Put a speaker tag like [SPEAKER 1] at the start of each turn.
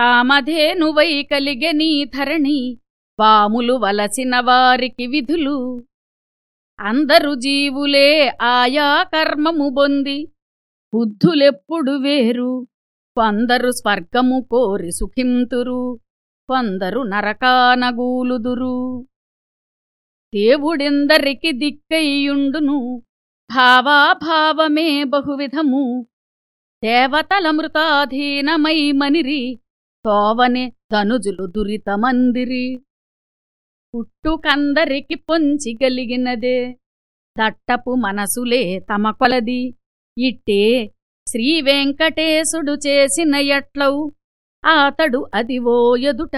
[SPEAKER 1] కామధేనువై కలిగె నీ ధరణి పాములు వలసిన వారికి విధులు. అందరు జీవులే ఆయా కర్మము బొంది బుద్ధులెప్పుడు వేరు. కొందరు స్వర్గము కోరి సుఖింతురు కొందరు నరకానగూలుదురు. దేవుడిందరికి దిక్కయ్యుండును భావాభావమే బహువిధము. దేవతలమృతాధీనమై మనిరి తోవనే ధనుజులు దురితమందిరి. పుట్టుకందరికి పొంచిగలిగినదే దట్టపు మనసులే తమ కొలది. ఇట్టే శ్రీవెంకటేశుడు చేసిన ఎట్లవు ఆతడు అదివో ఎదుట